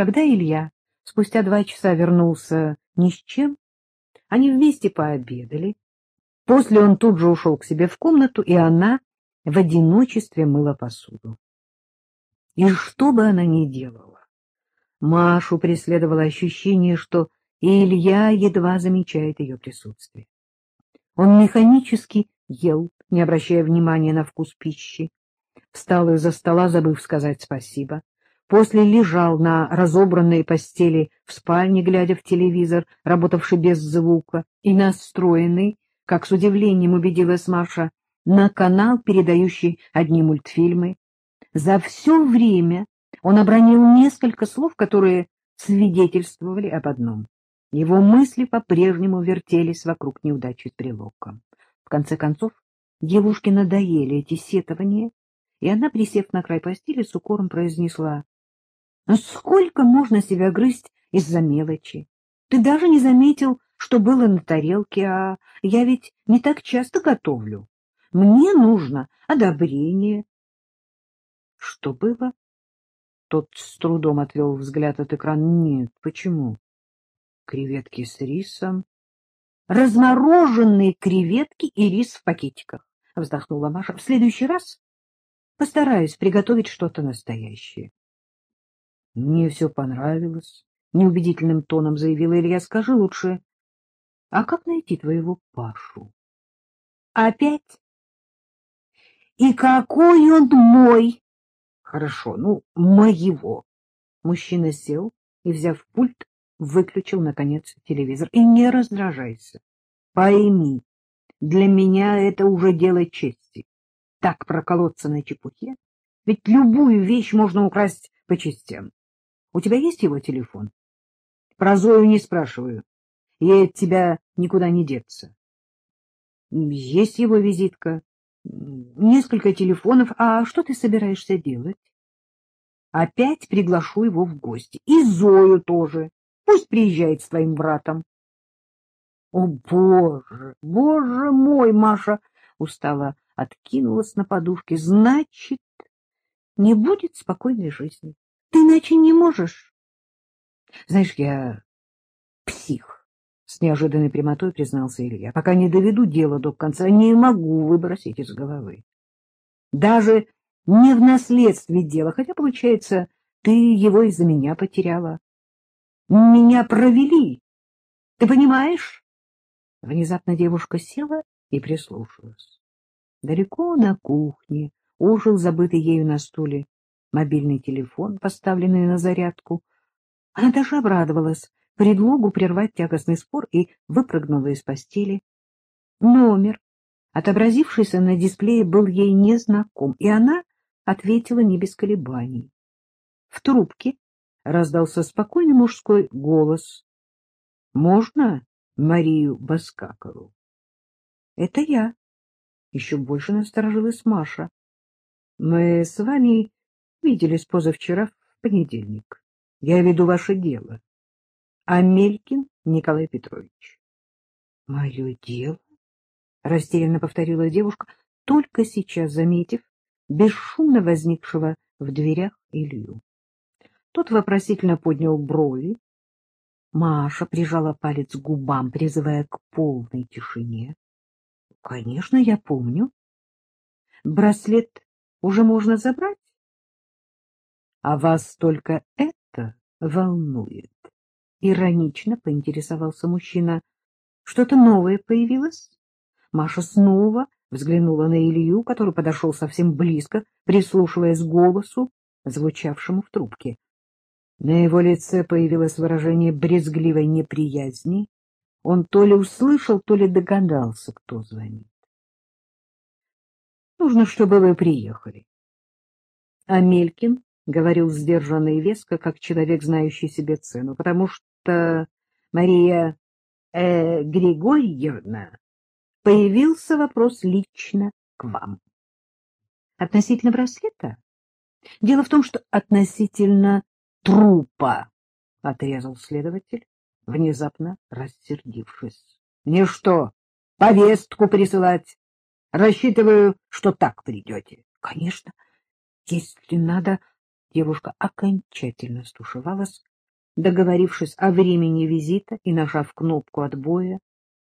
Когда Илья спустя два часа вернулся ни с чем, они вместе пообедали. После он тут же ушел к себе в комнату, и она в одиночестве мыла посуду. И что бы она ни делала, Машу преследовало ощущение, что Илья едва замечает ее присутствие. Он механически ел, не обращая внимания на вкус пищи, встал из-за стола, забыв сказать спасибо. После лежал на разобранной постели в спальне, глядя в телевизор, работавший без звука, и настроенный, как с удивлением убедилась Маша, на канал, передающий одни мультфильмы. За все время он обронил несколько слов, которые свидетельствовали об одном. Его мысли по-прежнему вертелись вокруг неудачи с брелоком. В конце концов, девушке надоели эти сетования, и она, присев на край постели, с укором произнесла но сколько можно себя грызть из-за мелочи? Ты даже не заметил, что было на тарелке, а я ведь не так часто готовлю. Мне нужно одобрение. Что было? Тот с трудом отвел взгляд от экрана. Нет, почему? Креветки с рисом. Размороженные креветки и рис в пакетиках, вздохнула Маша. В следующий раз постараюсь приготовить что-то настоящее. Мне все понравилось, — неубедительным тоном заявила Илья. — Скажи лучше, а как найти твоего Пашу? — Опять? — И какой он мой? — Хорошо, ну, моего. Мужчина сел и, взяв пульт, выключил, наконец, телевизор. — И не раздражайся. Пойми, для меня это уже дело чести. Так проколоться на чепухе? Ведь любую вещь можно украсть по частям. У тебя есть его телефон? Про Зою не спрашиваю. Ей от тебя никуда не деться. Есть его визитка. Несколько телефонов. А что ты собираешься делать? Опять приглашу его в гости. И Зою тоже. Пусть приезжает с твоим братом. О, боже, боже мой, Маша устала откинулась на подушке. Значит, не будет спокойной жизни. Ты иначе не можешь. Знаешь, я псих, с неожиданной прямотой признался Илья. Пока не доведу дело до конца, не могу выбросить из головы. Даже не в наследстве дело, хотя, получается, ты его из-за меня потеряла. Меня провели. Ты понимаешь? Внезапно девушка села и прислушалась. Далеко на кухне ужил забытый ею на стуле мобильный телефон, поставленный на зарядку. Она даже обрадовалась предлогу прервать тягостный спор и выпрыгнула из постели. Номер, отобразившийся на дисплее, был ей незнаком, и она ответила не без колебаний. В трубке раздался спокойный мужской голос. — Можно Марию Баскакову? — Это я. Еще больше насторожилась Маша. — Мы с вами Виделись позавчера в понедельник. Я веду ваше дело. Амелькин Николай Петрович. — Мое дело? — растерянно повторила девушка, только сейчас заметив бесшумно возникшего в дверях Илью. Тот вопросительно поднял брови. Маша прижала палец к губам, призывая к полной тишине. — Конечно, я помню. Браслет уже можно забрать? — А вас только это волнует? — иронично поинтересовался мужчина. — Что-то новое появилось? Маша снова взглянула на Илью, который подошел совсем близко, прислушиваясь к голосу, звучавшему в трубке. На его лице появилось выражение брезгливой неприязни. Он то ли услышал, то ли догадался, кто звонит. — Нужно, чтобы вы приехали. Амелькин говорил сдержанно и веско, как человек, знающий себе цену, потому что Мария э, Григорьевна появился вопрос лично к вам. Относительно браслета? Дело в том, что относительно трупа, — отрезал следователь, внезапно рассердившись. — Не что, повестку присылать? Рассчитываю, что так придете. — Конечно, если надо девушка окончательно стушевалась, договорившись о времени визита и нажав кнопку отбоя,